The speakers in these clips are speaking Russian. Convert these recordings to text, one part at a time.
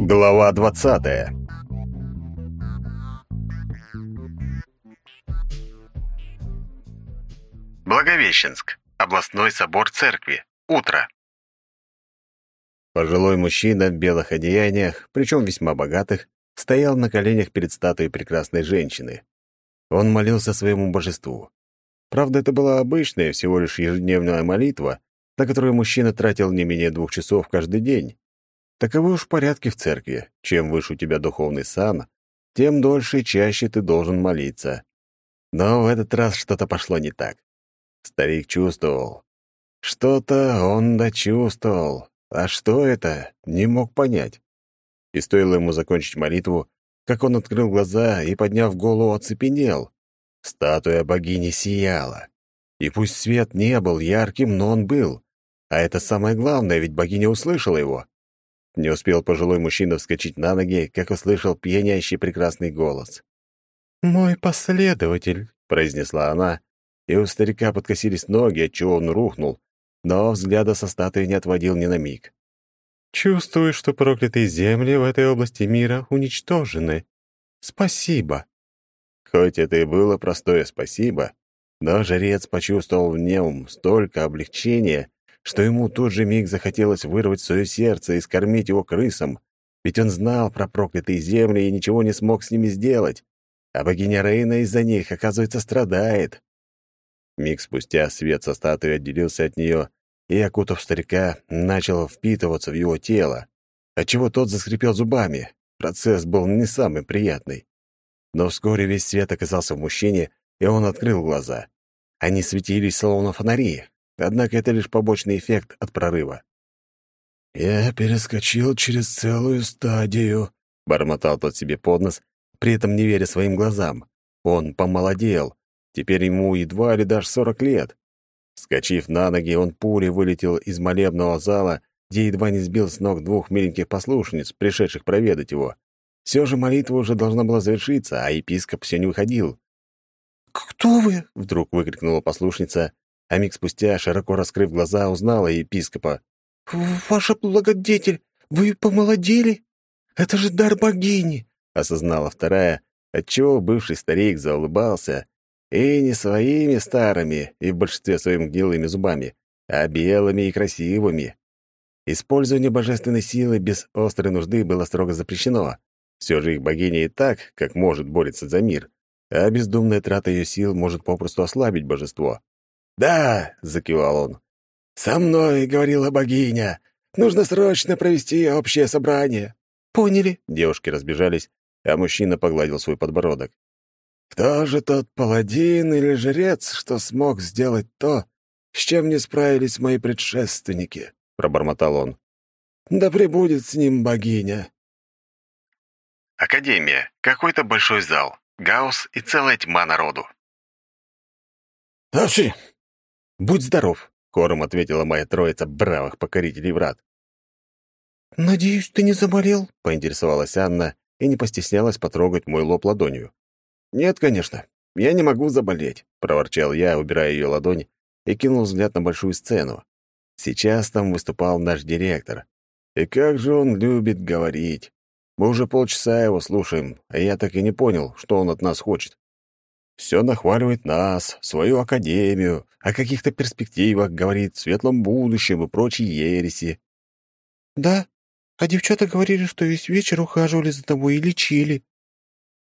Глава 20. Благовещенск. Областной собор церкви. Утро. Пожилой мужчина в белых одеяниях, причем весьма богатых, стоял на коленях перед статуей прекрасной женщины. Он молился своему божеству. Правда, это была обычная, всего лишь ежедневная молитва, на которую мужчина тратил не менее двух часов каждый день. Таковы уж порядки в церкви. Чем выше у тебя духовный сан, тем дольше и чаще ты должен молиться. Но в этот раз что-то пошло не так. Старик чувствовал. Что-то он дочувствовал. А что это, не мог понять. И стоило ему закончить молитву, как он открыл глаза и, подняв голову, оцепенел. Статуя богини сияла. И пусть свет не был ярким, но он был. А это самое главное, ведь богиня услышала его. Не успел пожилой мужчина вскочить на ноги, как услышал пьянящий прекрасный голос. «Мой последователь», — произнесла она, и у старика подкосились ноги, отчего он рухнул, но взгляда со статуи не отводил ни на миг. «Чувствую, что проклятые земли в этой области мира уничтожены. Спасибо». Хоть это и было простое «спасибо», но жрец почувствовал в нем столько облегчения, что ему тут же миг захотелось вырвать свое сердце и скормить его крысам, ведь он знал про проклятые земли и ничего не смог с ними сделать, а богиня Рейна из-за них, оказывается, страдает. Миг спустя свет со статуи отделился от нее, и, окутав старика, начал впитываться в его тело, отчего тот заскрипел зубами. Процесс был не самый приятный. Но вскоре весь свет оказался в мужчине, и он открыл глаза. Они светились, словно фонари, Однако это лишь побочный эффект от прорыва. «Я перескочил через целую стадию», — бормотал тот себе под нос, при этом не веря своим глазам. Он помолодел. Теперь ему едва ли даже сорок лет. Скочив на ноги, он пулей вылетел из молебного зала, где едва не сбил с ног двух миленьких послушниц, пришедших проведать его. Все же молитва уже должна была завершиться, а епископ все не выходил. «Кто вы?» — вдруг выкрикнула послушница, а миг спустя, широко раскрыв глаза, узнала епископа. «Ваша благодетель, вы помолодели? Это же дар богини!» — осознала вторая, отчего бывший старик заулыбался, и не своими старыми и в большинстве своим гнилыми зубами, а белыми и красивыми. Использование божественной силы без острой нужды было строго запрещено. Все же их богиня и так, как может, борется за мир, а бездумная трата ее сил может попросту ослабить божество. «Да», — закивал он. «Со мной, — говорила богиня, — нужно срочно провести общее собрание». «Поняли». Девушки разбежались, а мужчина погладил свой подбородок. «Кто же тот паладин или жрец, что смог сделать то, с чем не справились мои предшественники?» — пробормотал он. «Да пребудет с ним богиня». Академия. Какой-то большой зал. Гаусс и целая тьма народу. «Овси, «Будь здоров», — хором ответила моя троица бравых покорителей врат. «Надеюсь, ты не заболел?» — поинтересовалась Анна и не постеснялась потрогать мой лоб ладонью. «Нет, конечно, я не могу заболеть», — проворчал я, убирая ее ладонь, и кинул взгляд на большую сцену. Сейчас там выступал наш директор. И как же он любит говорить. Мы уже полчаса его слушаем, а я так и не понял, что он от нас хочет. Все нахваливает нас, свою академию, о каких-то перспективах, говорит, светлом будущем и прочей ереси. «Да, а девчата говорили, что весь вечер ухаживали за тобой и лечили».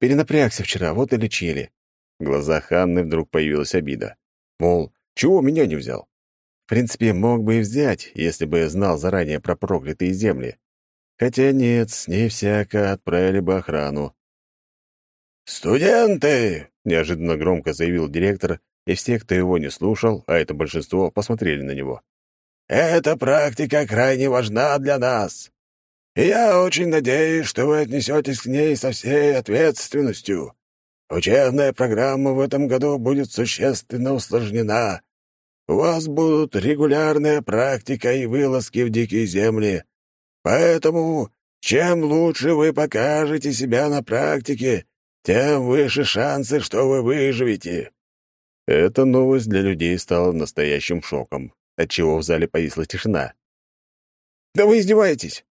Перенапрягся вчера, вот и лечили. В глазах Анны вдруг появилась обида. Мол, чего меня не взял? В принципе, мог бы и взять, если бы знал заранее про проклятые земли. Хотя нет, с ней всяко отправили бы охрану. «Студенты!» — неожиданно громко заявил директор, и все, кто его не слушал, а это большинство, посмотрели на него. «Эта практика крайне важна для нас. Я очень надеюсь, что вы отнесетесь к ней со всей ответственностью. Учебная программа в этом году будет существенно усложнена. У вас будут регулярная практика и вылазки в дикие земли. Поэтому чем лучше вы покажете себя на практике, тем выше шансы, что вы выживете». Эта новость для людей стала настоящим шоком, отчего в зале повисла тишина. «Да вы издеваетесь!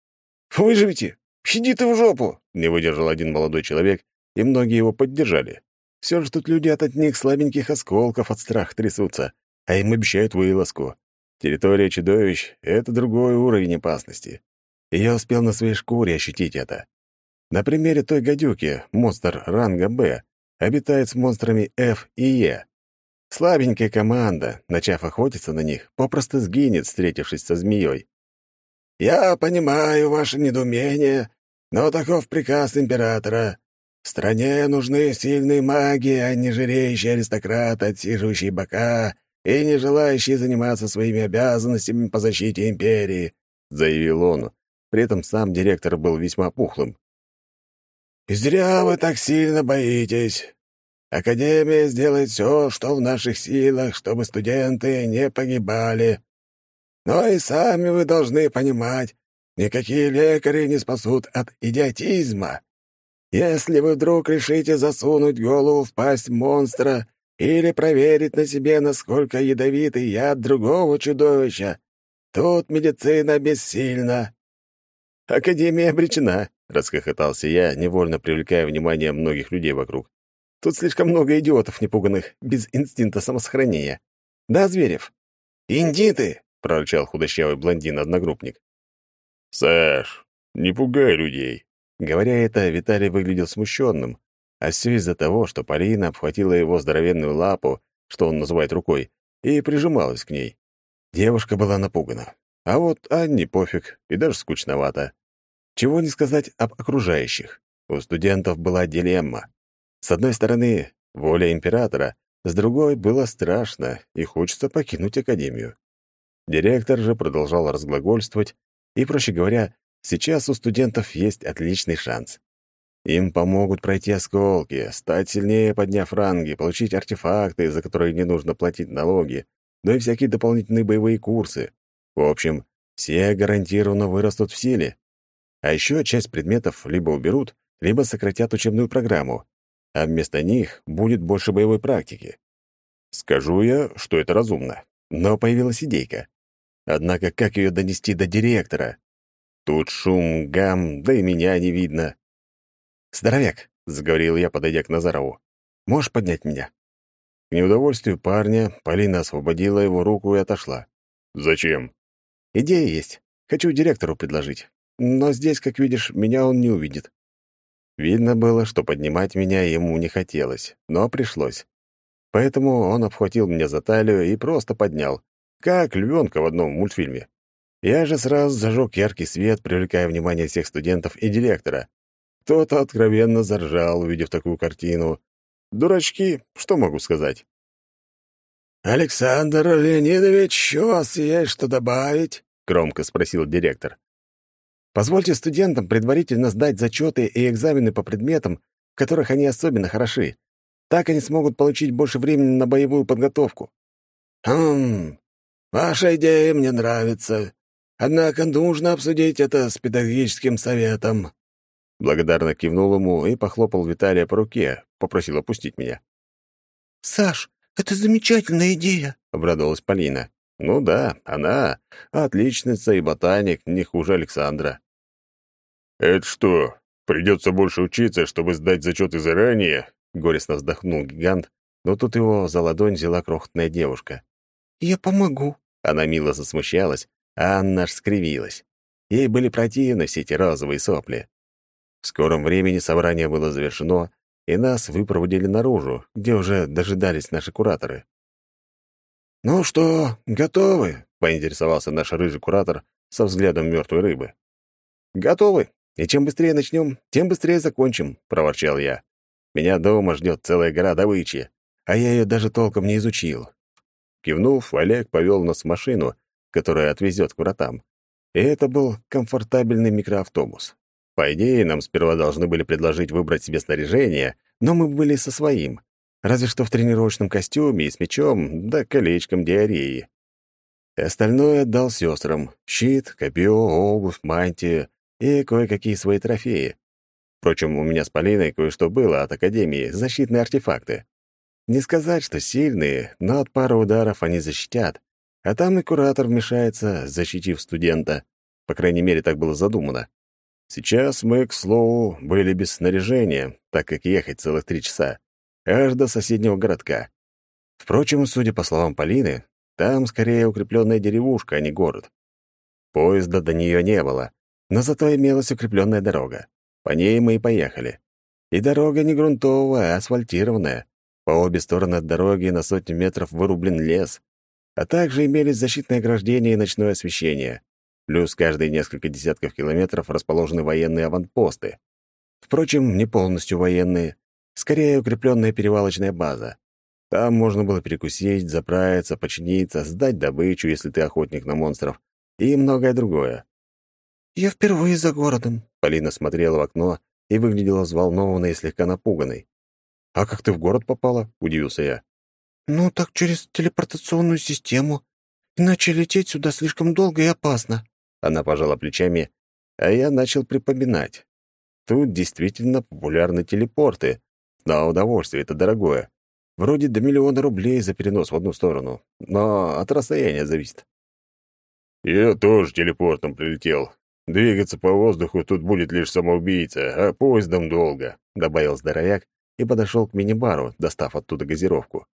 Выживете? «Иди ты в жопу!» — не выдержал один молодой человек, и многие его поддержали. Все же тут люди от одних слабеньких осколков от страха трясутся, а им обещают вылазку. Территория чудовищ — это другой уровень опасности. И я успел на своей шкуре ощутить это. На примере той гадюки, монстр ранга «Б», обитает с монстрами F и E. Слабенькая команда, начав охотиться на них, попросту сгинет, встретившись со змеей. «Я понимаю ваше недоумение, но таков приказ императора. Стране нужны сильные маги, а не жиреющие аристократы, отсиживающие бока и не желающие заниматься своими обязанностями по защите империи», — заявил он. При этом сам директор был весьма пухлым. «Зря вы так сильно боитесь. Академия сделает все, что в наших силах, чтобы студенты не погибали. Но и сами вы должны понимать, никакие лекари не спасут от идиотизма. Если вы вдруг решите засунуть голову в пасть монстра или проверить на себе, насколько ядовитый яд другого чудовища, тут медицина бессильна». «Академия обречена», — расхохотался я, невольно привлекая внимание многих людей вокруг. Тут слишком много идиотов непуганных, без инстинкта самосохранения. Да, Зверев? «Индиты!» — прорычал худощавый блондин-одногруппник. «Саш, не пугай людей!» Говоря это, Виталий выглядел смущенным, а все из-за того, что Полина обхватила его здоровенную лапу, что он называет рукой, и прижималась к ней. Девушка была напугана. А вот Анне пофиг и даже скучновато. Чего не сказать об окружающих. У студентов была дилемма. С одной стороны, воля императора, с другой было страшно и хочется покинуть академию. Директор же продолжал разглагольствовать, и, проще говоря, сейчас у студентов есть отличный шанс. Им помогут пройти осколки, стать сильнее, подняв ранги, получить артефакты, за которые не нужно платить налоги, но и всякие дополнительные боевые курсы. В общем, все гарантированно вырастут в силе. А еще часть предметов либо уберут, либо сократят учебную программу, а вместо них будет больше боевой практики. Скажу я, что это разумно. Но появилась идейка. Однако как ее донести до директора? Тут шум, гам, да и меня не видно. «Здоровяк», — заговорил я, подойдя к Назарову, — «можешь поднять меня?» К неудовольствию парня Полина освободила его руку и отошла. «Зачем?» «Идея есть. Хочу директору предложить. Но здесь, как видишь, меня он не увидит. Видно было, что поднимать меня ему не хотелось, но пришлось. Поэтому он обхватил меня за талию и просто поднял, как львенка в одном мультфильме. Я же сразу зажег яркий свет, привлекая внимание всех студентов и директора. Кто-то откровенно заржал, увидев такую картину. Дурачки, что могу сказать? «Александр Леонидович, у вас есть что добавить?» — громко спросил директор. Позвольте студентам предварительно сдать зачеты и экзамены по предметам, в которых они особенно хороши. Так они смогут получить больше времени на боевую подготовку. «Хм, ваша идея мне нравится. Однако нужно обсудить это с педагогическим советом». Благодарно кивнул ему и похлопал Виталия по руке, попросил опустить меня. «Саш, это замечательная идея», — обрадовалась Полина. «Ну да, она отличница и ботаник, не хуже Александра». «Это что, придется больше учиться, чтобы сдать зачеты заранее?» — горестно вздохнул гигант, но тут его за ладонь взяла крохотная девушка. «Я помогу». Она мило засмущалась, а Анна аж скривилась. Ей были противны все эти розовые сопли. В скором времени собрание было завершено, и нас выпроводили наружу, где уже дожидались наши кураторы. «Ну что, готовы?» — поинтересовался наш рыжий куратор со взглядом мертвой рыбы. «Готовы», и чем быстрее начнем, тем быстрее закончим», — проворчал я. «Меня дома ждет целая гора добычи, а я ее даже толком не изучил». Кивнув, Олег повел нас в машину, которая отвезет к вратам. И это был комфортабельный микроавтобус. По идее, нам сперва должны были предложить выбрать себе снаряжение, но мы были со своим. Разве что в тренировочном костюме и с мечом, да колечком диареи. Остальное отдал сестрам. Щит, копье, обувь, мантию и кое-какие свои трофеи. Впрочем, у меня с Полиной кое-что было от Академии, защитные артефакты. Не сказать, что сильные, но от пары ударов они защитят. А там и куратор вмешается, защитив студента. По крайней мере, так было задумано. Сейчас мы, к слову, были без снаряжения, так как ехать целых три часа, аж до соседнего городка. Впрочем, судя по словам Полины, там скорее укрепленная деревушка, а не город. Поезда до нее не было, но зато имелась укрепленная дорога. По ней мы и поехали. И дорога не грунтовая, а асфальтированная. По обе стороны от дороги на сотни метров вырублен лес, а также имелись защитные ограждения и ночное освещение. Плюс каждые несколько десятков километров расположены военные аванпосты. Впрочем, не полностью военные, скорее укрепленная перевалочная база. Там можно было перекусить, заправиться, починиться, сдать добычу, если ты охотник на монстров, и многое другое. «Я впервые за городом», — Полина смотрела в окно и выглядела взволнованной и слегка напуганной. «А как ты в город попала?» — удивился я. «Ну, так через телепортационную систему. Иначе лететь сюда слишком долго и опасно». Она пожала плечами, а я начал припоминать. Тут действительно популярны телепорты. На удовольствие это дорогое. Вроде до миллиона рублей за перенос в одну сторону, но от расстояния зависит. «Я тоже телепортом прилетел. Двигаться по воздуху тут будет лишь самоубийца, а поездом долго», — добавил здоровяк и подошел к мини-бару, достав оттуда газировку.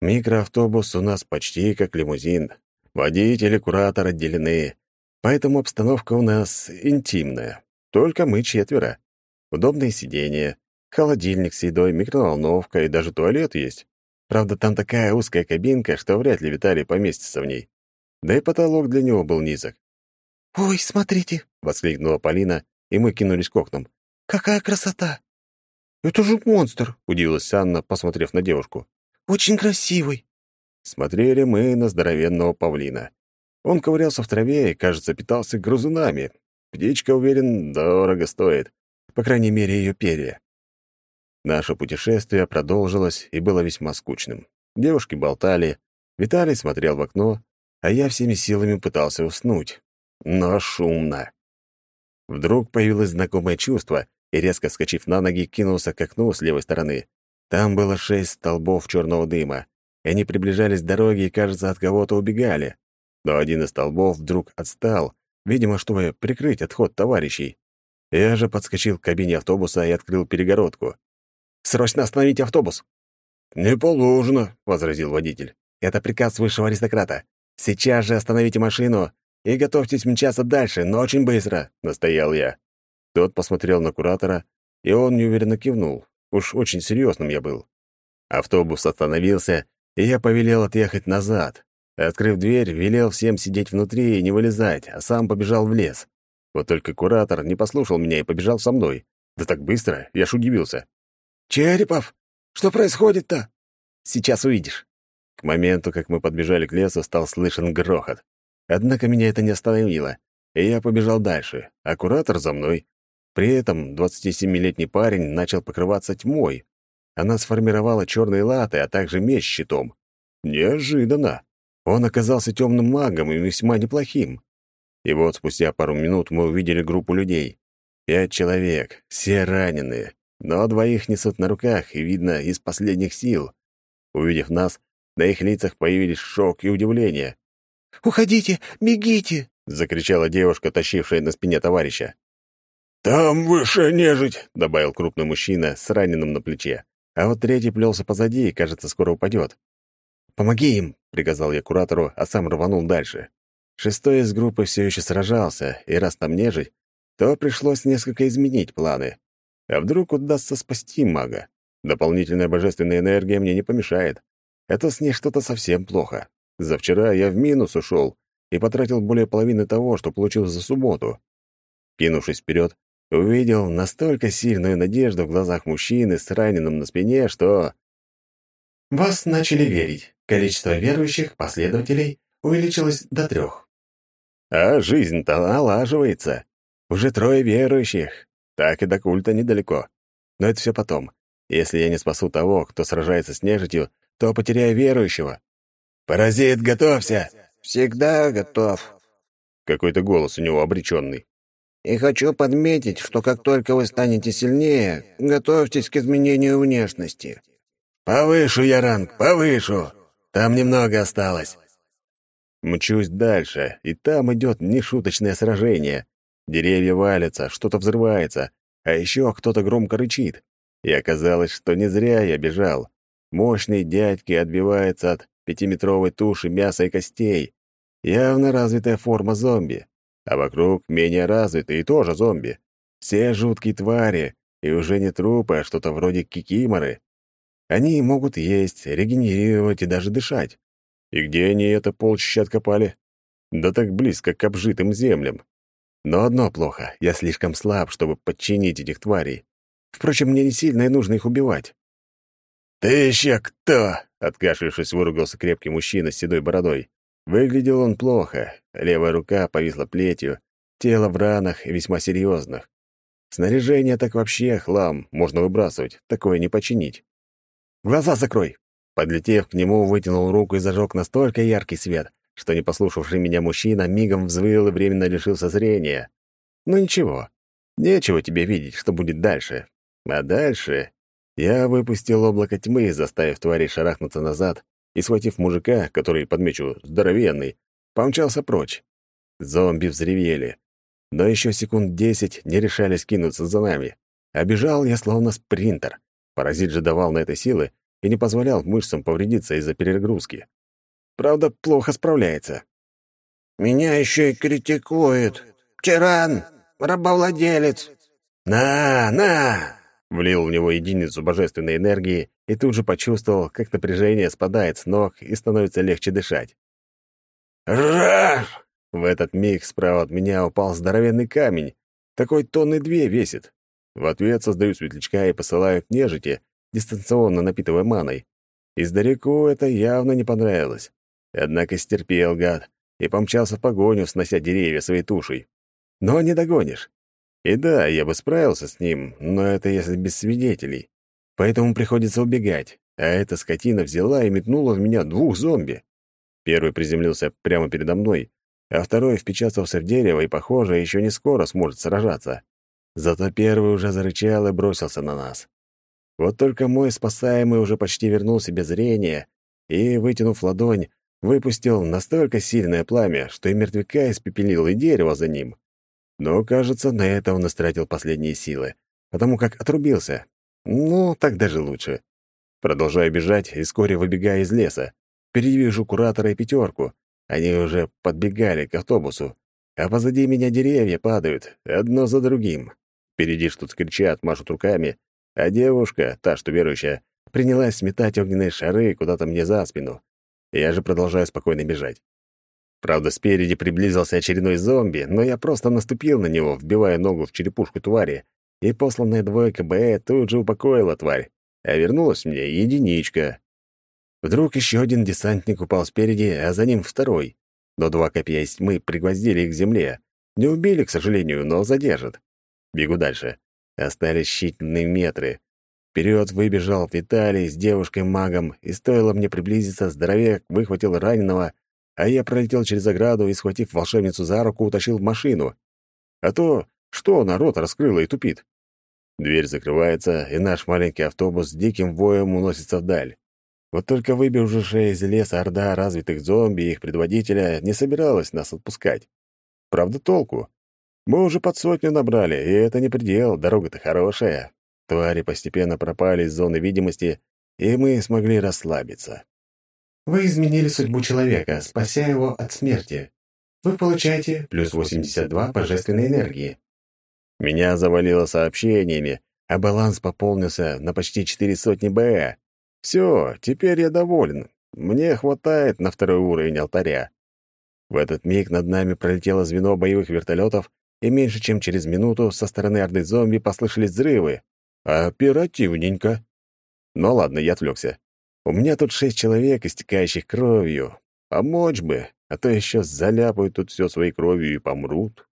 «Микроавтобус у нас почти как лимузин. Водитель и куратор отделены, поэтому обстановка у нас интимная. Только мы четверо. Удобные сиденья, Холодильник с едой, микроволновка и даже туалет есть. Правда, там такая узкая кабинка, что вряд ли Виталий поместится в ней. Да и потолок для него был низок. «Ой, смотрите!» — воскликнула Полина, и мы кинулись к окнам. «Какая красота!» «Это же монстр!» — удивилась Анна, посмотрев на девушку. «Очень красивый!» Смотрели мы на здоровенного павлина. Он ковырялся в траве и, кажется, питался грызунами. Птичка, уверен, дорого стоит. По крайней мере, ее перья. Наше путешествие продолжилось и было весьма скучным. Девушки болтали, Виталий смотрел в окно, а я всеми силами пытался уснуть. Но шумно. Вдруг появилось знакомое чувство, и, резко вскочив на ноги, кинулся к окну с левой стороны. Там было шесть столбов черного дыма, они приближались к дороге и, кажется, от кого-то убегали. Но один из столбов вдруг отстал, видимо, чтобы прикрыть отход товарищей. Я же подскочил к кабине автобуса и открыл перегородку. Срочно остановите автобус!» «Не положено», — возразил водитель. «Это приказ высшего аристократа. Сейчас же остановите машину и готовьтесь мчаться дальше, но очень быстро», — настоял я. Тот посмотрел на куратора, и он неуверенно кивнул. Уж очень серьезным я был. Автобус остановился, и я повелел отъехать назад. Открыв дверь, велел всем сидеть внутри и не вылезать, а сам побежал в лес. Вот только куратор не послушал меня и побежал со мной. Да так быстро, я ж удивился. «Черепов, что происходит-то?» «Сейчас увидишь». К моменту, как мы подбежали к лесу, стал слышен грохот. Однако меня это не остановило, и я побежал дальше, а куратор за мной. При этом 27-летний парень начал покрываться тьмой. Она сформировала черные латы, а также меч щитом. Неожиданно. Он оказался темным магом и весьма неплохим. И вот спустя пару минут мы увидели группу людей. Пять человек, все раненые но двоих несут на руках, и видно, из последних сил. Увидев нас, на их лицах появились шок и удивление. «Уходите! Бегите!» — закричала девушка, тащившая на спине товарища. «Там выше нежить!» — добавил крупный мужчина с раненым на плече. А вот третий плелся позади и, кажется, скоро упадет. «Помоги им!» — приказал я куратору, а сам рванул дальше. Шестой из группы все еще сражался, и раз там нежить, то пришлось несколько изменить планы. А вдруг удастся спасти мага? Дополнительная божественная энергия мне не помешает. Это с ней что-то совсем плохо. За вчера я в минус ушел и потратил более половины того, что получил за субботу. Кинувшись вперед, увидел настолько сильную надежду в глазах мужчины с раненым на спине, что... Вас начали верить. Количество верующих, последователей, увеличилось до трех. А жизнь-то налаживается. Уже трое верующих. Так и до культа недалеко. Но это все потом. Если я не спасу того, кто сражается с нежитью, то потеряю верующего. «Паразит, готовься!» «Всегда готов». Какой-то голос у него обреченный. «И хочу подметить, что как только вы станете сильнее, готовьтесь к изменению внешности». «Повышу я ранг, повышу! Там немного осталось». Мчусь дальше, и там идет нешуточное сражение. Деревья валятся, что-то взрывается, а еще кто-то громко рычит. И оказалось, что не зря я бежал. Мощный дядьки отбивается от пятиметровой туши мяса и костей. Явно развитая форма зомби. А вокруг менее развитые и тоже зомби. Все жуткие твари, и уже не трупы, а что-то вроде кикиморы. Они могут есть, регенерировать и даже дышать. И где они это полчища откопали? Да так близко к обжитым землям. Но одно плохо — я слишком слаб, чтобы подчинить этих тварей. Впрочем, мне не сильно и нужно их убивать. «Ты еще кто?» — откашлившись, выругался крепкий мужчина с седой бородой. Выглядел он плохо. Левая рука повисла плетью, тело в ранах и весьма серьезных. Снаряжение так вообще хлам, можно выбрасывать, такое не починить. «Глаза закрой!» Подлетев к нему, вытянул руку и зажег настолько яркий свет, что не послушавший меня мужчина мигом взвыл и временно лишился зрения. Ну ничего, нечего тебе видеть, что будет дальше. А дальше я выпустил облако тьмы, заставив тварей шарахнуться назад, и, схватив мужика, который, подмечу, здоровенный, помчался прочь. Зомби взревели. Но еще секунд десять не решались кинуться за нами. Обежал я словно спринтер. Паразит же давал на это силы и не позволял мышцам повредиться из-за перегрузки. Правда, плохо справляется. «Меня еще и критикует. Тиран! Рабовладелец!» «На, на!» Влил в него единицу божественной энергии и тут же почувствовал, как напряжение спадает с ног и становится легче дышать. «Раш!» В этот миг справа от меня упал здоровенный камень. Такой тонны две весит. В ответ создаю светлячка и посылаю к нежити, дистанционно напитывая маной. Издалеку это явно не понравилось. Однако стерпел гад и помчался в погоню, снося деревья своей тушей. Но не догонишь. И да, я бы справился с ним, но это если без свидетелей. Поэтому приходится убегать, а эта скотина взяла и метнула в меня двух зомби. Первый приземлился прямо передо мной, а второй впечатался в дерево и, похоже, еще не скоро сможет сражаться. Зато первый уже зарычал и бросился на нас. Вот только мой спасаемый уже почти вернул себе зрение и, вытянув ладонь, выпустил настолько сильное пламя, что и мертвяка испепелил, и дерево за ним. Но, кажется, на это он истратил последние силы, потому как отрубился. Ну, так даже лучше. Продолжаю бежать и вскоре выбегаю из леса. Впереди куратора и пятерку. Они уже подбегали к автобусу. А позади меня деревья падают, одно за другим. Впереди что-то кричат, машут руками, а девушка, та, что верующая, принялась сметать огненные шары куда-то мне за спину. Я же продолжаю спокойно бежать. Правда, спереди приблизился очередной зомби, но я просто наступил на него, вбивая ногу в черепушку твари, и посланная двойка Б тут же упокоила тварь, а вернулась мне единичка. Вдруг еще один десантник упал спереди, а за ним второй. Но два копья из тьмы пригвоздили их к земле. Не убили, к сожалению, но задержат. Бегу дальше. Остались считанные метры. Вперед выбежал Виталий с девушкой-магом, и стоило мне приблизиться, здоровяк выхватил раненого, а я пролетел через ограду и, схватив волшебницу за руку, утащил в машину. А то что народ раскрыла и тупит? Дверь закрывается, и наш маленький автобус с диким воем уносится вдаль. Вот только выбежавшая из леса орда развитых зомби и их предводителя не собиралась нас отпускать. Правда, толку? Мы уже под сотню набрали, и это не предел, дорога-то хорошая. Твари постепенно пропали из зоны видимости, и мы смогли расслабиться. Вы изменили судьбу человека, спася его от смерти. Вы получаете плюс 82 божественной энергии. Меня завалило сообщениями, а баланс пополнился на почти четыре сотни Б. Все, теперь я доволен. Мне хватает на второй уровень алтаря. В этот миг над нами пролетело звено боевых вертолетов, и меньше чем через минуту со стороны орды зомби послышались взрывы. Оперативненько. Ну ладно, я отвлекся. У меня тут шесть человек, истекающих кровью. Помочь бы, а то еще заляпают тут все своей кровью и помрут.